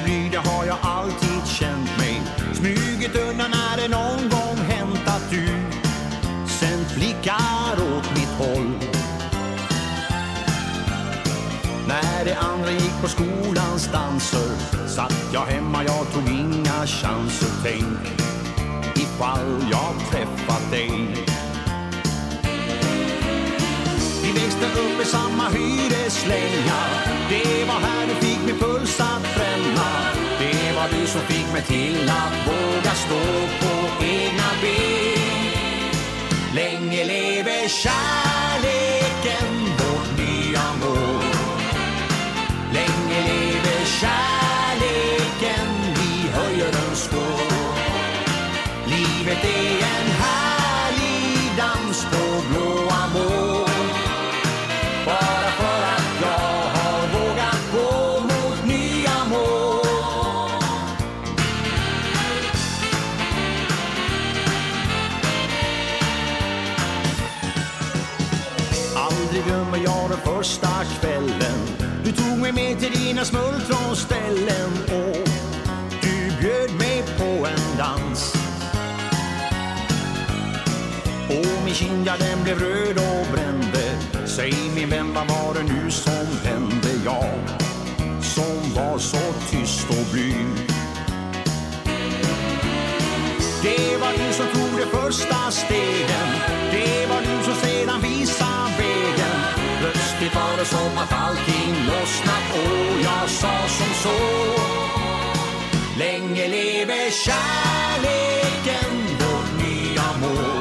har jag alltid känt mig. Smugit undan när det någon gång hänt att du. Sänt blickar åt mitt håll. När de andra gick på skolans danser Satt jag hemma, jag tog inga chanser. Tänk ifall jag träffat dig. Vi växte upp i samma hyreslänga Det mig till att våga stå på egna ben. Länge leve kärleken, vårt nya mål. Länge leve kärleken, vi höjer en skål. Livet är en härlig dans Aldrig glömmer jag den första kvällen. Du tog mig med till dina smultronställen och du bjöd mig på en dans. Och min kind, ja den blev röd och brände. Säg min vän, vad var det nu som hände? Jag som var så tyst och blyg Det var du som tog de första stegen. Som att allting lossnat och jag sa som så Länge leve kärleken, vårt nya mål.